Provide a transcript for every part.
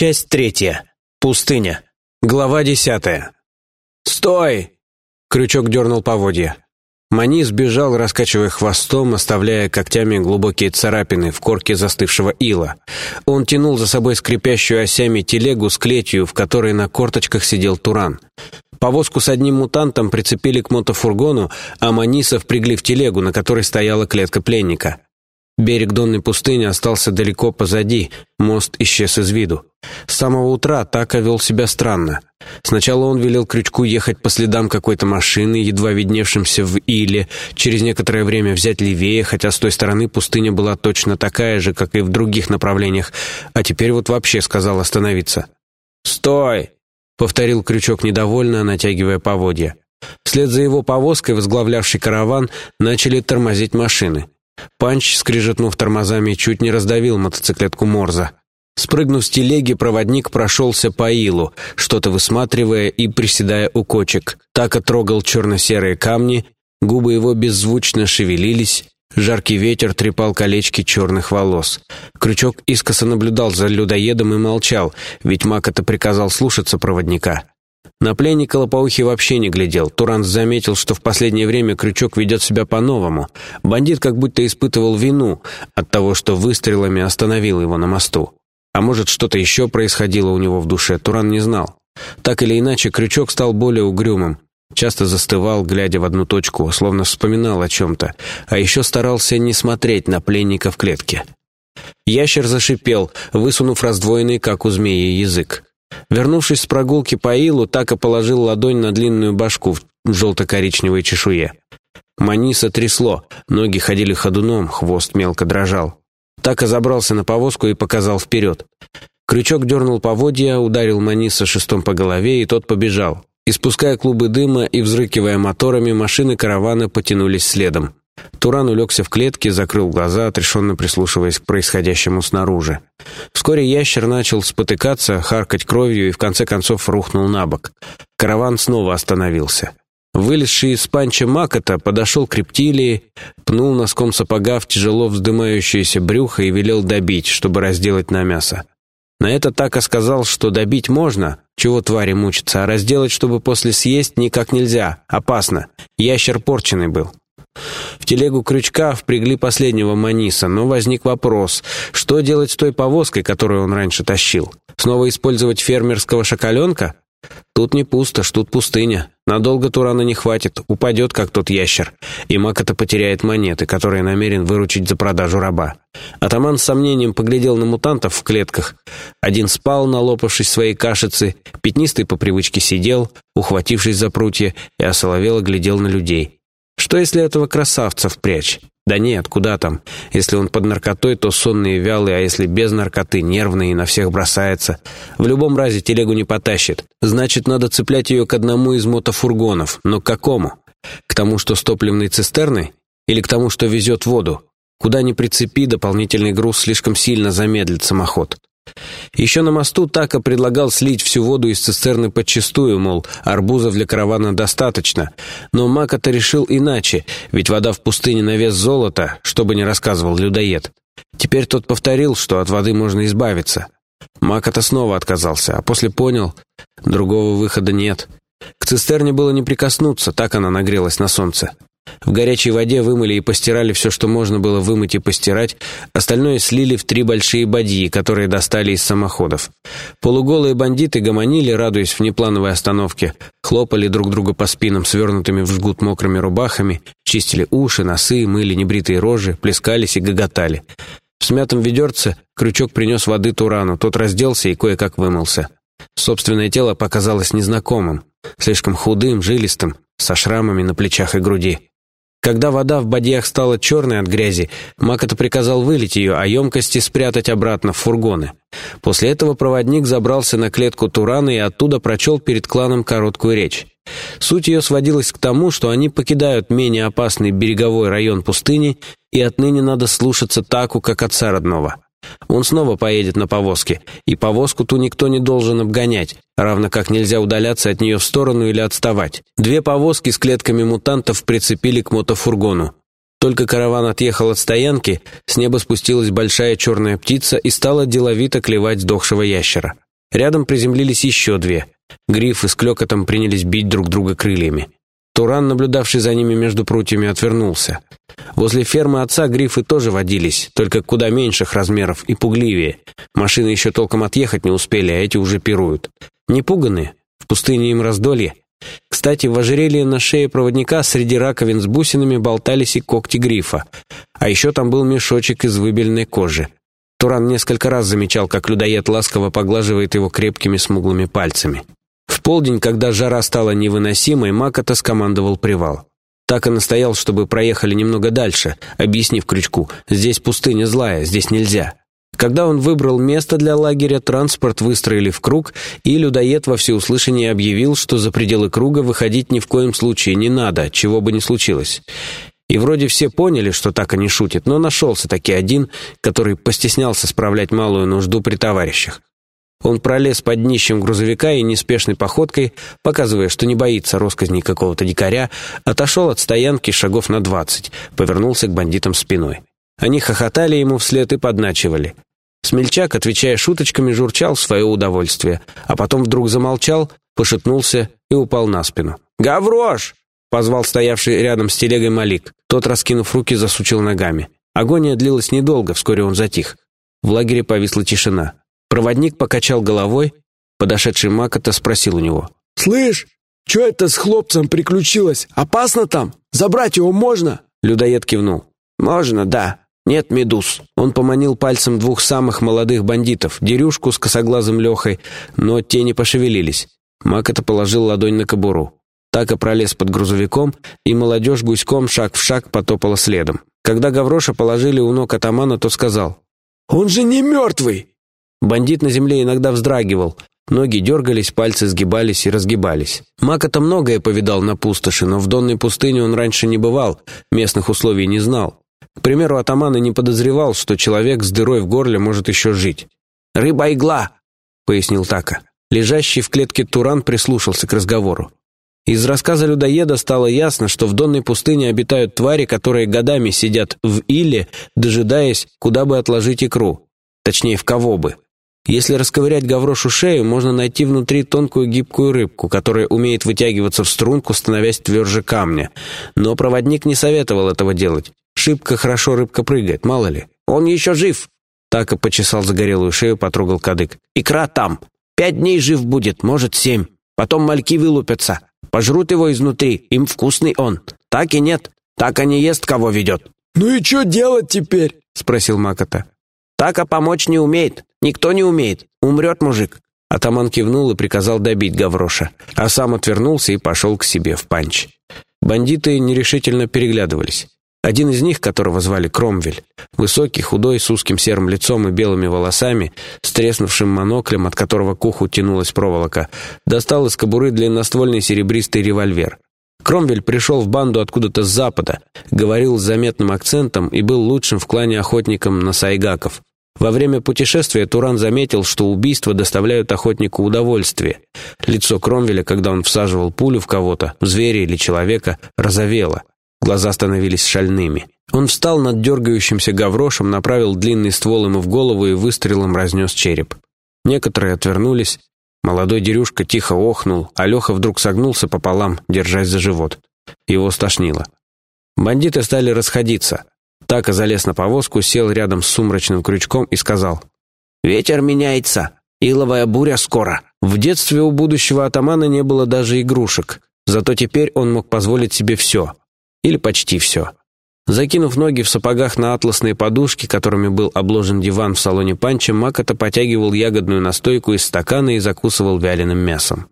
Часть третья. Пустыня. Глава десятая. «Стой!» Крючок дернул поводья. Мани сбежал, раскачивая хвостом, оставляя когтями глубокие царапины в корке застывшего ила. Он тянул за собой скрипящую осями телегу с клетью, в которой на корточках сидел Туран. Повозку с одним мутантом прицепили к мотофургону, а Маниса впрягли в телегу, на которой стояла клетка пленника. Берег Донной пустыни остался далеко позади, мост исчез из виду. С самого утра Така вел себя странно. Сначала он велел Крючку ехать по следам какой-то машины, едва видневшимся в Иле, через некоторое время взять левее, хотя с той стороны пустыня была точно такая же, как и в других направлениях, а теперь вот вообще сказал остановиться. «Стой!» — повторил Крючок недовольно, натягивая поводья. Вслед за его повозкой, возглавлявший караван, начали тормозить машины. Панч, скрижетнув тормозами, чуть не раздавил мотоциклетку Морза. Спрыгнув с телеги, проводник прошелся по илу, что-то высматривая и приседая у кочек. Так трогал черно-серые камни, губы его беззвучно шевелились, жаркий ветер трепал колечки черных волос. Крючок искоса наблюдал за людоедом и молчал, ведь маг это приказал слушаться проводника. На пленника Лопоухий вообще не глядел. Туранс заметил, что в последнее время Крючок ведет себя по-новому. Бандит как будто испытывал вину от того, что выстрелами остановил его на мосту. А может, что-то еще происходило у него в душе, Туран не знал. Так или иначе, Крючок стал более угрюмым. Часто застывал, глядя в одну точку, словно вспоминал о чем-то, а еще старался не смотреть на пленника в клетке. Ящер зашипел, высунув раздвоенный, как у змеи, язык. Вернувшись с прогулки по илу, Така положил ладонь на длинную башку в желто-коричневой чешуе. Маниса трясло, ноги ходили ходуном, хвост мелко дрожал. Така забрался на повозку и показал вперед. Крючок дернул поводья, ударил Маниса шестом по голове, и тот побежал. Испуская клубы дыма и взрыкивая моторами, машины каравана потянулись следом. Туран улегся в клетке, закрыл глаза, отрешенно прислушиваясь к происходящему снаружи. Вскоре ящер начал спотыкаться, харкать кровью и в конце концов рухнул на бок. Караван снова остановился. Вылезший из панча Макота подошел к рептилии, пнул носком сапога в тяжело вздымающееся брюхо и велел добить, чтобы разделать на мясо. На это Така сказал, что добить можно, чего твари мучиться, а разделать, чтобы после съесть, никак нельзя, опасно. Ящер порченый был. В телегу крючка впрягли последнего Маниса, но возник вопрос, что делать с той повозкой, которую он раньше тащил? Снова использовать фермерского шакаленка? Тут не пусто, тут пустыня. Надолго Турана не хватит, упадет, как тот ящер. И маг это потеряет монеты, которые намерен выручить за продажу раба. Атаман с сомнением поглядел на мутантов в клетках. Один спал, налопавшись своей кашицы, пятнистый по привычке сидел, ухватившись за прутья, и осоловело глядел на людей. Что, если этого красавца впрячь? Да нет, куда там. Если он под наркотой, то сонный и вялый, а если без наркоты, нервный и на всех бросается. В любом разе телегу не потащит. Значит, надо цеплять ее к одному из мотофургонов. Но к какому? К тому, что с топливной цистерной? Или к тому, что везет воду? Куда ни прицепи, дополнительный груз слишком сильно замедлит самоход. Еще на мосту Така предлагал слить всю воду из цистерны подчистую, мол, арбузов для каравана достаточно. Но Макота решил иначе, ведь вода в пустыне на вес золота, что бы ни рассказывал людоед. Теперь тот повторил, что от воды можно избавиться. Макота снова отказался, а после понял, другого выхода нет. К цистерне было не прикоснуться, так она нагрелась на солнце. В горячей воде вымыли и постирали все, что можно было вымыть и постирать, остальное слили в три большие бадьи, которые достали из самоходов. Полуголые бандиты гомонили, радуясь внеплановой остановке, хлопали друг друга по спинам свернутыми в жгут мокрыми рубахами, чистили уши, носы, мыли небритые рожи, плескались и гоготали. В смятом ведерце крючок принес воды Турану, тот разделся и кое-как вымылся. Собственное тело показалось незнакомым, слишком худым, жилистым, со шрамами на плечах и груди. Когда вода в бадьях стала черной от грязи, Макота приказал вылить ее, а емкости спрятать обратно в фургоны. После этого проводник забрался на клетку Турана и оттуда прочел перед кланом короткую речь. Суть ее сводилась к тому, что они покидают менее опасный береговой район пустыни, и отныне надо слушаться Таку как отца родного. Он снова поедет на повозке, и повозку ту никто не должен обгонять, равно как нельзя удаляться от нее в сторону или отставать. Две повозки с клетками мутантов прицепили к мотофургону. Только караван отъехал от стоянки, с неба спустилась большая черная птица и стала деловито клевать сдохшего ящера. Рядом приземлились еще две. Грифы с клёкотом принялись бить друг друга крыльями. Туран, наблюдавший за ними между прутьями, отвернулся. Возле фермы отца грифы тоже водились, только куда меньших размеров и пугливее. Машины еще толком отъехать не успели, а эти уже пируют. Не пуганы? В пустыне им раздолье. Кстати, в ожерелье на шее проводника среди раковин с бусинами болтались и когти грифа. А еще там был мешочек из выбеленной кожи. Туран несколько раз замечал, как людоед ласково поглаживает его крепкими смуглыми пальцами. В полдень, когда жара стала невыносимой, Макота скомандовал привал. Так и настоял, чтобы проехали немного дальше, объяснив Крючку, здесь пустыня злая, здесь нельзя. Когда он выбрал место для лагеря, транспорт выстроили в круг, и людоед во всеуслышание объявил, что за пределы круга выходить ни в коем случае не надо, чего бы ни случилось. И вроде все поняли, что так они шутят, но нашелся таки один, который постеснялся справлять малую нужду при товарищах. Он пролез под днищем грузовика и неспешной походкой, показывая, что не боится росказней какого-то дикаря, отошел от стоянки шагов на двадцать, повернулся к бандитам спиной. Они хохотали ему вслед и подначивали. Смельчак, отвечая шуточками, журчал в свое удовольствие, а потом вдруг замолчал, пошатнулся и упал на спину. «Гаврош!» — позвал стоявший рядом с телегой Малик. Тот, раскинув руки, засучил ногами. Агония длилась недолго, вскоре он затих. В лагере повисла тишина. Проводник покачал головой, подошедший Макота спросил у него. «Слышь, что это с хлопцем приключилось? Опасно там? Забрать его можно?» Людоед кивнул. «Можно, да. Нет медуз». Он поманил пальцем двух самых молодых бандитов, Дерюшку с косоглазым Лехой, но те не пошевелились. Макота положил ладонь на кобуру. Так и пролез под грузовиком, и молодежь гуськом шаг в шаг потопала следом. Когда Гавроша положили у ног атамана, то сказал. «Он же не мертвый!» Бандит на земле иногда вздрагивал. Ноги дергались, пальцы сгибались и разгибались. Мака-то многое повидал на пустоши, но в донной пустыне он раньше не бывал, местных условий не знал. К примеру, атаман и не подозревал, что человек с дырой в горле может еще жить. «Рыба-игла!» — пояснил Така. Лежащий в клетке Туран прислушался к разговору. Из рассказа людоеда стало ясно, что в донной пустыне обитают твари, которые годами сидят в иле, дожидаясь, куда бы отложить икру. Точнее, в кого бы. Если расковырять гаврошу шею, можно найти внутри тонкую гибкую рыбку, которая умеет вытягиваться в струнку, становясь тверже камня. Но проводник не советовал этого делать. Шибко хорошо рыбка прыгает, мало ли. «Он еще жив!» Так и почесал загорелую шею, потрогал кадык. «Икра там! Пять дней жив будет, может, семь. Потом мальки вылупятся. Пожрут его изнутри, им вкусный он. Так и нет. Так и не ест, кого ведет». «Ну и что делать теперь?» — спросил Макота. «Так а помочь не умеет. Никто не умеет. Умрет мужик». Атаман кивнул и приказал добить Гавроша, а сам отвернулся и пошел к себе в панч. Бандиты нерешительно переглядывались. Один из них, которого звали Кромвель, высокий, худой, с узким серым лицом и белыми волосами, с треснувшим моноклем, от которого к уху тянулась проволока, достал из кобуры длинноствольный серебристый револьвер. Кромвель пришел в банду откуда-то с запада, говорил с заметным акцентом и был лучшим в клане охотником на сайгаков. Во время путешествия Туран заметил, что убийства доставляют охотнику удовольствие. Лицо Кромвеля, когда он всаживал пулю в кого-то, зверя или человека, розовело. Глаза становились шальными. Он встал над дергающимся гаврошем, направил длинный ствол ему в голову и выстрелом разнес череп. Некоторые отвернулись. Молодой дерюшка тихо охнул, а Леха вдруг согнулся пополам, держась за живот. Его стошнило. Бандиты стали расходиться. Така залез на повозку, сел рядом с сумрачным крючком и сказал. «Ветер меняется. Иловая буря скоро». В детстве у будущего атамана не было даже игрушек. Зато теперь он мог позволить себе все. Или почти все. Закинув ноги в сапогах на атласные подушки, которыми был обложен диван в салоне панча, Макота потягивал ягодную настойку из стакана и закусывал вяленым мясом.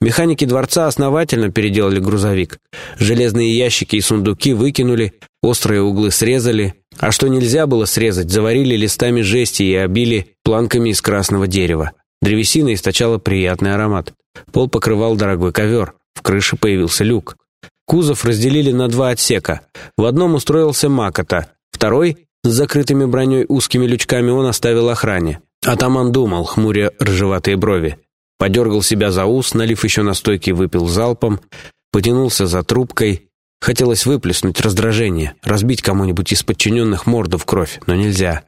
Механики дворца основательно переделали грузовик. Железные ящики и сундуки выкинули, острые углы срезали, а что нельзя было срезать, заварили листами жести и обили планками из красного дерева. Древесина источала приятный аромат. Пол покрывал дорогой ковер. В крыше появился люк. Кузов разделили на два отсека. В одном устроился Макота, второй, с закрытыми броней узкими лючками, он оставил охране. Атаман думал, хмуря ржеватые брови. Подергал себя за ус, налив еще настойки, выпил залпом, потянулся за трубкой. Хотелось выплеснуть раздражение, разбить кому-нибудь из подчиненных морду в кровь, но нельзя.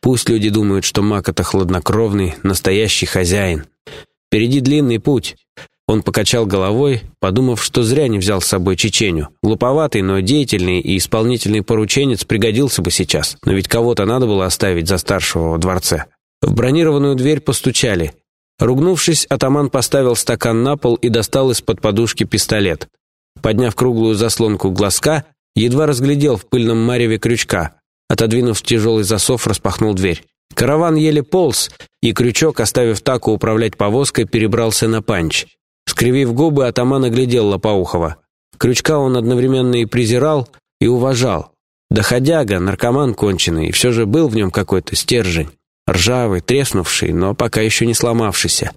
Пусть люди думают, что маг — это хладнокровный, настоящий хозяин. Впереди длинный путь. Он покачал головой, подумав, что зря не взял с собой Чеченю. Глуповатый, но деятельный и исполнительный порученец пригодился бы сейчас, но ведь кого-то надо было оставить за старшего во дворце. В бронированную дверь постучали. Ругнувшись, атаман поставил стакан на пол и достал из-под подушки пистолет. Подняв круглую заслонку глазка, едва разглядел в пыльном мареве крючка. Отодвинув тяжелый засов, распахнул дверь. Караван еле полз, и крючок, оставив таку управлять повозкой, перебрался на панч. Скривив губы, атаман оглядел Лопоухова. Крючка он одновременно и презирал, и уважал. Доходяга, наркоман конченый, и все же был в нем какой-то стержень. Ржавый, треснувший, но пока еще не сломавшийся.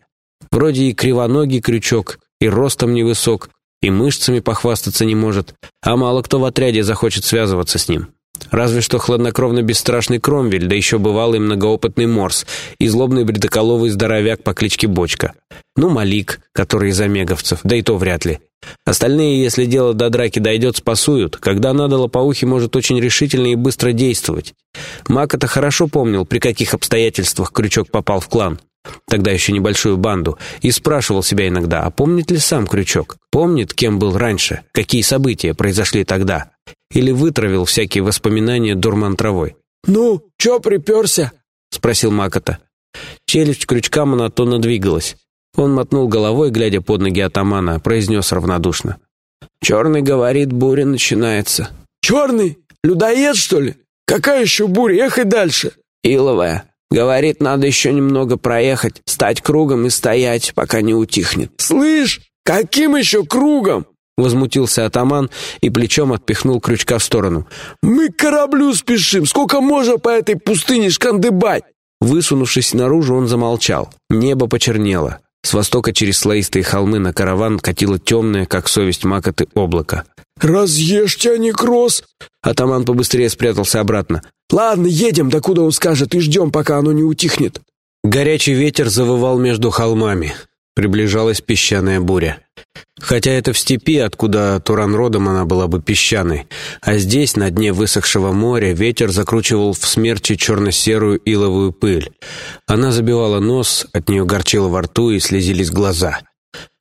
Вроде и кривоногий крючок, и ростом невысок, и мышцами похвастаться не может, а мало кто в отряде захочет связываться с ним. Разве что хладнокровно бесстрашный Кромвель, да еще бывалый многоопытный Морс и злобный бредоколовый здоровяк по кличке Бочка. Ну, Малик, который из омеговцев, да и то вряд ли. Остальные, если дело до драки дойдет, спасуют. Когда надо, Лопоухий может очень решительно и быстро действовать. Мак это хорошо помнил, при каких обстоятельствах Крючок попал в клан тогда еще небольшую банду, и спрашивал себя иногда, а помнит ли сам Крючок? Помнит, кем был раньше? Какие события произошли тогда? Или вытравил всякие воспоминания дурман травой? «Ну, чё приперся?» — спросил Макота. Челюсть Крючка монотонно двигалась. Он мотнул головой, глядя под ноги атамана, произнес равнодушно. «Черный говорит, буря начинается». «Черный? Людоед, что ли? Какая еще буря? Ехай дальше». «Иловая. Говорит, надо еще немного проехать, стать кругом и стоять, пока не утихнет. «Слышь, каким еще кругом?» Возмутился атаман и плечом отпихнул крючка в сторону. «Мы к кораблю спешим! Сколько можно по этой пустыне шкандыбать?» Высунувшись наружу, он замолчал. Небо почернело. С востока через слоистые холмы на караван катило темное, как совесть макоты, облако. «Разъешьте, некроз!» Атаман побыстрее спрятался обратно. «Ладно, едем, докуда он скажет, и ждем, пока оно не утихнет». Горячий ветер завывал между холмами. Приближалась песчаная буря. Хотя это в степи, откуда Туран родом она была бы песчаной, а здесь, на дне высохшего моря, ветер закручивал в смерчи черно-серую иловую пыль. Она забивала нос, от нее горчило во рту и слезились глаза.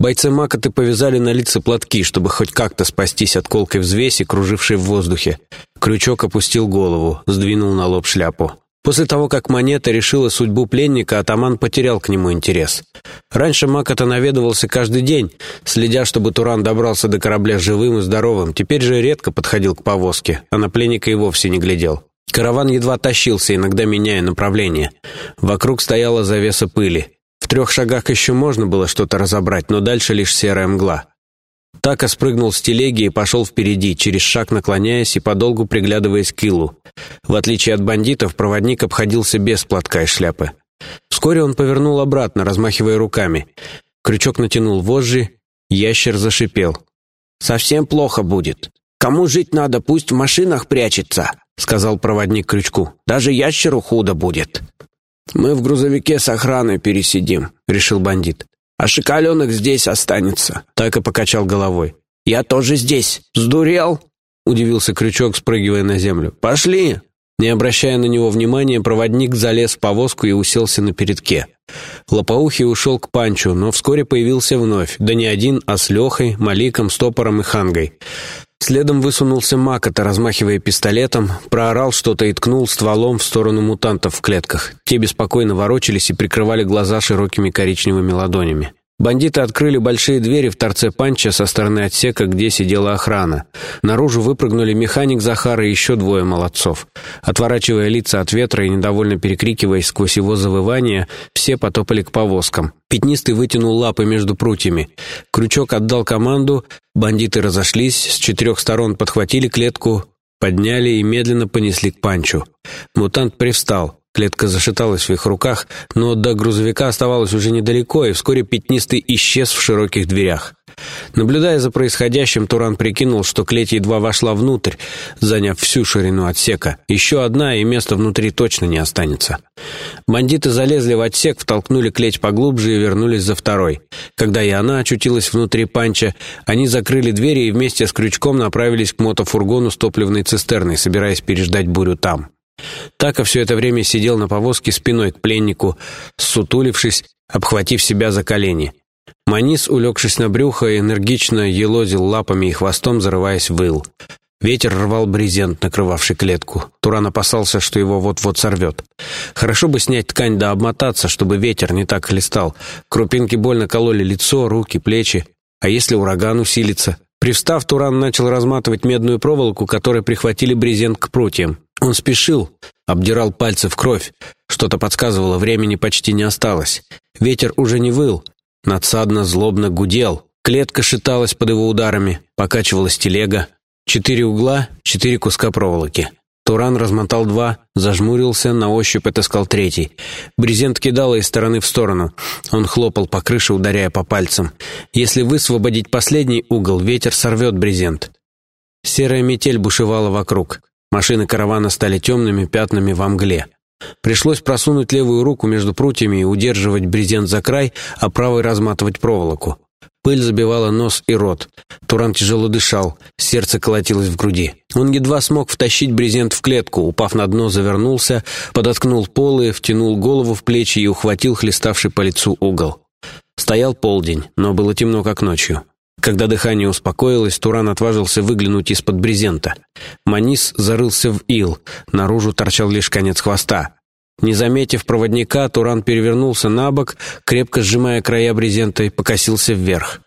Бойцы Макоты повязали на лица платки, чтобы хоть как-то спастись от колкой взвеси, кружившей в воздухе. Крючок опустил голову, сдвинул на лоб шляпу. После того, как монета решила судьбу пленника, атаман потерял к нему интерес. Раньше Макота наведывался каждый день, следя, чтобы Туран добрался до корабля живым и здоровым. Теперь же редко подходил к повозке, а на пленника и вовсе не глядел. Караван едва тащился, иногда меняя направление. Вокруг стояла завеса пыли. В трех шагах еще можно было что-то разобрать, но дальше лишь серая мгла. Така спрыгнул с телеги и пошел впереди, через шаг наклоняясь и подолгу приглядываясь к Илу. В отличие от бандитов, проводник обходился без платка и шляпы. Вскоре он повернул обратно, размахивая руками. Крючок натянул вожжи, ящер зашипел. «Совсем плохо будет. Кому жить надо, пусть в машинах прячется», — сказал проводник Крючку. «Даже ящеру худо будет». «Мы в грузовике с охраной пересидим», — решил бандит. «А Шикаленок здесь останется», — так и покачал головой. «Я тоже здесь. Сдурел?» — удивился Крючок, спрыгивая на землю. «Пошли!» Не обращая на него внимания, проводник залез в повозку и уселся на передке. Лопоухий ушел к Панчу, но вскоре появился вновь, да не один, а с Лехой, Маликом, Стопором и Хангой. Следом высунулся Макота, размахивая пистолетом, проорал что-то и ткнул стволом в сторону мутантов в клетках. Те беспокойно ворочались и прикрывали глаза широкими коричневыми ладонями. Бандиты открыли большие двери в торце панча со стороны отсека, где сидела охрана. Наружу выпрыгнули механик Захара и еще двое молодцов. Отворачивая лица от ветра и недовольно перекрикиваясь сквозь его завывания, все потопали к повозкам. Пятнистый вытянул лапы между прутьями. Крючок отдал команду, бандиты разошлись, с четырех сторон подхватили клетку, подняли и медленно понесли к панчу. Мутант привстал. Клетка зашаталась в их руках, но до грузовика оставалось уже недалеко, и вскоре пятнистый исчез в широких дверях. Наблюдая за происходящим, Туран прикинул, что клеть едва вошла внутрь, заняв всю ширину отсека. Еще одна, и места внутри точно не останется. Бандиты залезли в отсек, втолкнули клеть поглубже и вернулись за второй. Когда и она очутилась внутри панча, они закрыли двери и вместе с крючком направились к мотофургону с топливной цистерной, собираясь переждать бурю там. Така все это время сидел на повозке спиной к пленнику, сутулившись, обхватив себя за колени. Манис, улегшись на брюхо, энергично елозил лапами и хвостом, зарываясь в ил. Ветер рвал брезент, накрывавший клетку. Туран опасался, что его вот-вот сорвет. Хорошо бы снять ткань да обмотаться, чтобы ветер не так хлестал. Крупинки больно кололи лицо, руки, плечи. А если ураган усилится? Привстав, Туран начал разматывать медную проволоку, которой прихватили брезент к прутьям. Он спешил, обдирал пальцы в кровь. Что-то подсказывало, времени почти не осталось. Ветер уже не выл, Надсадно злобно гудел. Клетка шаталась под его ударами, покачивалась телега. Четыре угла, четыре куска проволоки. Туран размотал два, зажмурился, на ощупь отыскал третий. Брезент кидало из стороны в сторону. Он хлопал по крыше, ударяя по пальцам. Если высвободить последний угол, ветер сорвет брезент. Серая метель бушевала вокруг. Машины каравана стали темными пятнами во мгле. Пришлось просунуть левую руку между прутьями и удерживать брезент за край, а правой разматывать проволоку. Пыль забивала нос и рот. Туран тяжело дышал, сердце колотилось в груди. Он едва смог втащить брезент в клетку, упав на дно, завернулся, подоткнул полы, втянул голову в плечи и ухватил хлеставший по лицу угол. Стоял полдень, но было темно, как ночью. Когда дыхание успокоилось, Туран отважился выглянуть из-под брезента. Манис зарылся в ил, наружу торчал лишь конец хвоста. Не заметив проводника, Туран перевернулся на бок, крепко сжимая края брезента и покосился вверх.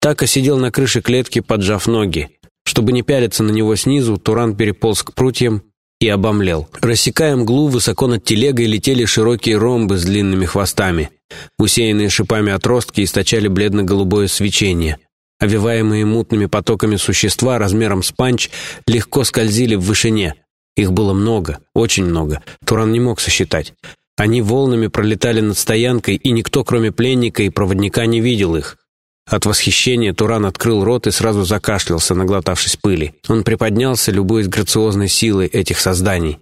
Така сидел на крыше клетки, поджав ноги. Чтобы не пялиться на него снизу, Туран переполз к прутьям и обомлел. Рассекая мглу, высоко над телегой летели широкие ромбы с длинными хвостами. Усеянные шипами отростки источали бледно-голубое свечение. Овиваемые мутными потоками существа размером с панч легко скользили в вышине. Их было много, очень много. Туран не мог сосчитать. Они волнами пролетали над стоянкой, и никто, кроме пленника и проводника, не видел их. От восхищения Туран открыл рот и сразу закашлялся, наглотавшись пыли. Он приподнялся, любуясь грациозной силой этих созданий.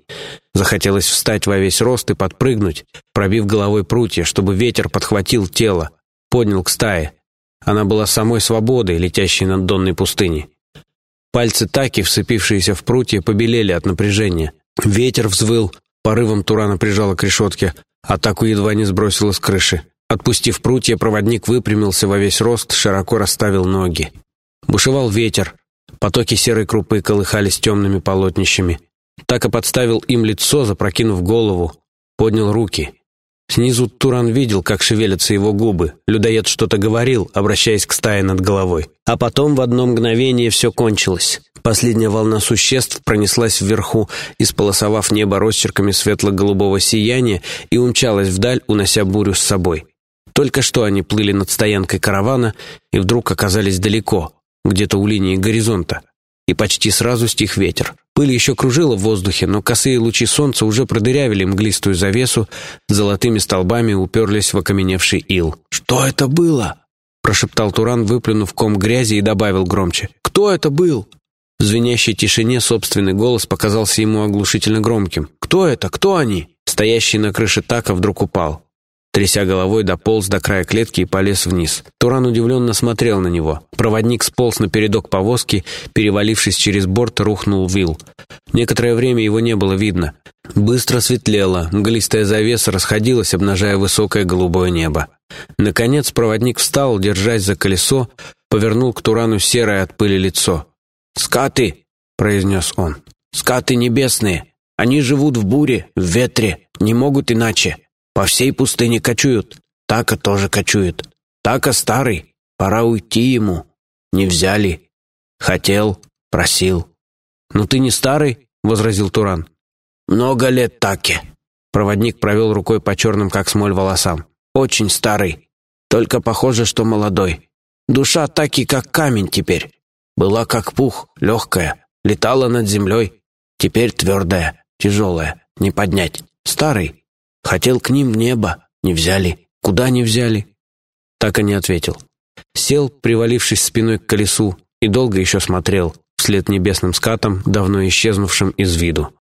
Захотелось встать во весь рост и подпрыгнуть, пробив головой прутья, чтобы ветер подхватил тело, поднял к стае. Она была самой свободой, летящей над донной пустыней. Пальцы Таки, вцепившиеся в прутья, побелели от напряжения. Ветер взвыл, порывом Турана прижала к решетке, а Таку едва не сбросила с крыши. Отпустив прутья, проводник выпрямился во весь рост, широко расставил ноги. Бушевал ветер. Потоки серой крупы колыхались темными полотнищами. Така подставил им лицо, запрокинув голову, поднял руки. Снизу Туран видел, как шевелятся его губы. Людоед что-то говорил, обращаясь к стае над головой. А потом в одно мгновение все кончилось. Последняя волна существ пронеслась вверху, исполосовав небо росчерками светло-голубого сияния и умчалась вдаль, унося бурю с собой. Только что они плыли над стоянкой каравана и вдруг оказались далеко, где-то у линии горизонта. И почти сразу стих ветер. Пыль еще кружила в воздухе, но косые лучи солнца уже продырявили мглистую завесу, золотыми столбами уперлись в окаменевший ил. «Что это было?» — прошептал Туран, выплюнув ком грязи и добавил громче. «Кто это был?» В звенящей тишине собственный голос показался ему оглушительно громким. «Кто это? Кто они?» Стоящий на крыше така вдруг упал. Тряся головой, дополз до края клетки и полез вниз. Туран удивленно смотрел на него. Проводник сполз на передок повозки, перевалившись через борт, рухнул вил. Некоторое время его не было видно. Быстро светлело, мглистая завеса расходилась, обнажая высокое голубое небо. Наконец проводник встал, держась за колесо, повернул к Турану серое от пыли лицо. «Скаты!» — произнес он. «Скаты небесные! Они живут в буре, в ветре, не могут иначе!» По всей пустыне кочуют. Така тоже кочует. Така старый. Пора уйти ему. Не взяли. Хотел, просил. «Ну ты не старый?» — возразил Туран. «Много лет Таке». Проводник провел рукой по черным, как смоль, волосам. «Очень старый. Только похоже, что молодой. Душа Таки как камень теперь. Была как пух, легкая. Летала над землей. Теперь твердая, тяжелая. Не поднять. Старый. Хотел к ним небо. Не взяли. Куда не взяли? Так и не ответил. сел, привалившись спиной к колесу, и долго еще смотрел вслед небесным скатам, давно исчезнувшим из виду.